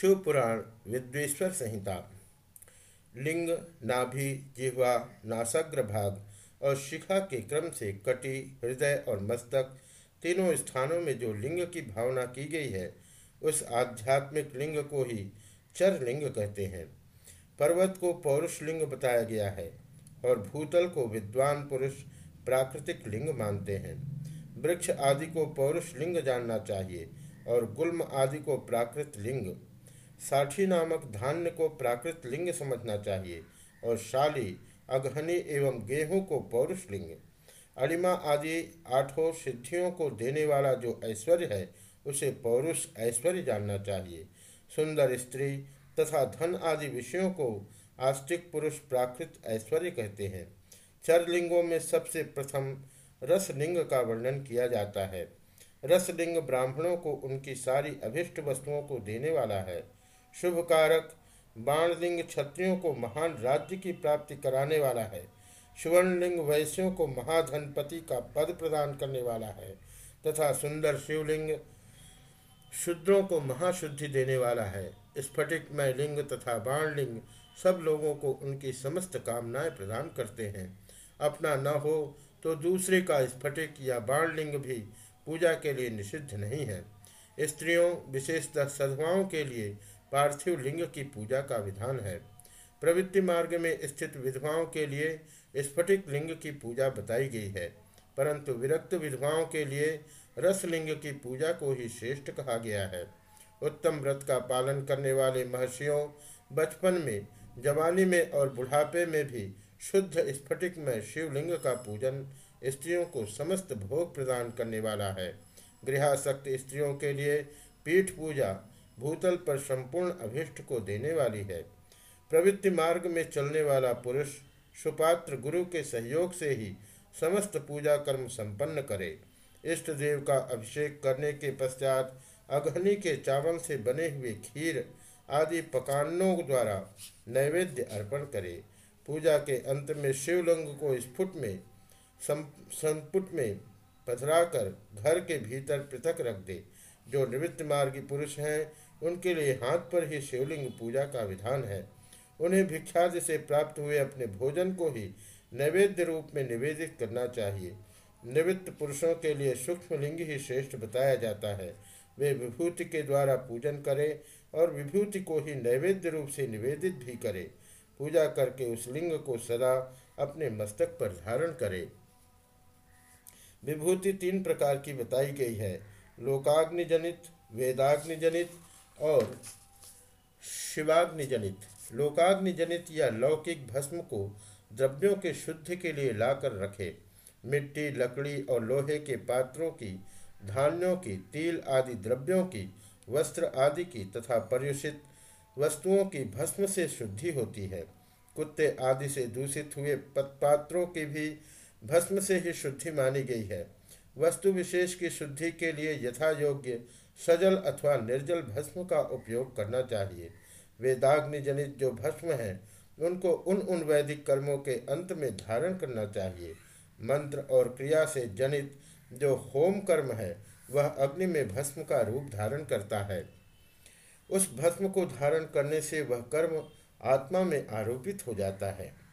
शिवपुराण, विद्वेश्वर संहिता, लिंग, नाभि, जिह्वा, नासाग्र भाग और शिखा के क्रम से कटी, हृदय और मस्तक तीनों स्थानों में जो लिंग की भावना की गई है, उस आध्यात्मिक लिंग को ही चर लिंग कहते हैं। पर्वत को पौरुष लिंग बताया गया है और भूतल को विद्वान पुरुष प्राकृतिक लिंग मानते हैं। वृक्ष आदि को पौरुष लिंग जानना चाहिए और गुल्म आदि को प्राकृत लिंग साठी नामक धान्य को प्राकृत लिंग समझना चाहिए और शाली अगहनी एवं गेहूँ को पौरुष लिंग। अलिमा आदि आठों सिद्धियों को देने वाला जो ऐश्वर्य है, उसे पौरुष ऐश्वर्य जानना चाहिए। सुंदर स्त्री तथा धन आदि विषयों को आस्तिक पुरुष प्राकृत ऐश्वर्य कहते हैं। चरलिंगों में सबसे प्रथम रसलिंग का वर्णन किया जाता है। रसलिंग ब्राह्मणों को उनकी सारी अभिष्ट वस्तुओं को देने वाला है। शुभ कारक बाणलिंग क्षत्रियों को महान राज्य की प्राप्ति कराने वाला है। सुवर्णलिंग वैश्यों को महाधनपति का पद प्रदान करने वाला है। तथा सुंदर शिवलिंग शुद्रों को महाशुद्धि देने वाला है। स्फटिकमय लिंग तथा बाणलिंग सब लोगों को उनकी समस्त कामनाएँ प्रदान करते हैं। अपना न हो तो दूसरे का स्फटिक या बाणलिंग भी पूजा के लिए निषिद्ध नहीं है। स्त्रियों, विशेषतः सधवाओं के लिए पार्थिव लिंग की पूजा का विधान है। प्रवृत्ति मार्ग में स्थित विधवाओं के लिए स्फटिक लिंग की पूजा बताई गई है, परंतु विरक्त विधवाओं के लिए रसलिंग की पूजा को ही श्रेष्ठ कहा गया है। उत्तम व्रत का पालन करने वाले महर्षियों बचपन में, जवानी में और बुढ़ापे में भी शुद्ध स्फटिक में शिवलिंग का पूजन स्त्रियों को समस्त भोग प्रदान करने वाला है। गृहासक्त स्त्रियों के लिए पीठ पूजा भूतल पर संपूर्ण अभिष्ट को देने वाली है। प्रवृत्ति मार्ग में चलने वाला पुरुष सुपात्र गुरु के सहयोग से ही समस्त पूजा कर्म संपन्न करे। इष्ट देव का अभिषेक करने के पश्चात अघनी के चावल से बने हुए खीर आदि पकानों द्वारा नैवेद्य अर्पण करे। पूजा के अंत में शिवलिंग को स्फुट में संपुट में पधराकर घर के भीतर पृथक रख दे। जो निवृत्त मार्गी पुरुष हैं उनके लिए हाथ पर ही शिवलिंग पूजा का विधान है। उन्हें भिक्षादि से प्राप्त हुए अपने भोजन को ही नैवेद्य रूप में निवेदित करना चाहिए। निवृत्त पुरुषों के लिए सूक्ष्म लिंग ही श्रेष्ठ बताया जाता है। वे विभूति के द्वारा पूजन करें और विभूति को ही नैवेद्य रूप से निवेदित भी करे। पूजा करके उस लिंग को सदा अपने मस्तक पर धारण करें। विभूति तीन प्रकार की बताई गई है। लोकाग्नि जनित वेदाग्नि जनित और शिवाग्नि जनित लोकाग्नि जनित या लौकिक भस्म को द्रव्यों के शुद्ध के लिए लाकर रखे। मिट्टी, लकड़ी और लोहे के पात्रों की, धान्यों की, तिल आदि द्रव्यों की, वस्त्र आदि की तथा पर्युषित वस्तुओं की भस्म से शुद्धि होती है। कुत्ते आदि से दूषित हुए पत्पात्रों की भी भस्म से ही शुद्धि मानी गई है। वस्तु विशेष की शुद्धि के लिए यथा योग्य सजल अथवा निर्जल भस्म का उपयोग करना चाहिए। वेदाग्नि जनित जो भस्म है, उनको उन उन वैदिक कर्मों के अंत में धारण करना चाहिए। मंत्र और क्रिया से जनित जो होम कर्म है, वह अग्नि में भस्म का रूप धारण करता है। उस भस्म को धारण करने से वह कर्म आत्मा में आरोपित हो जाता है।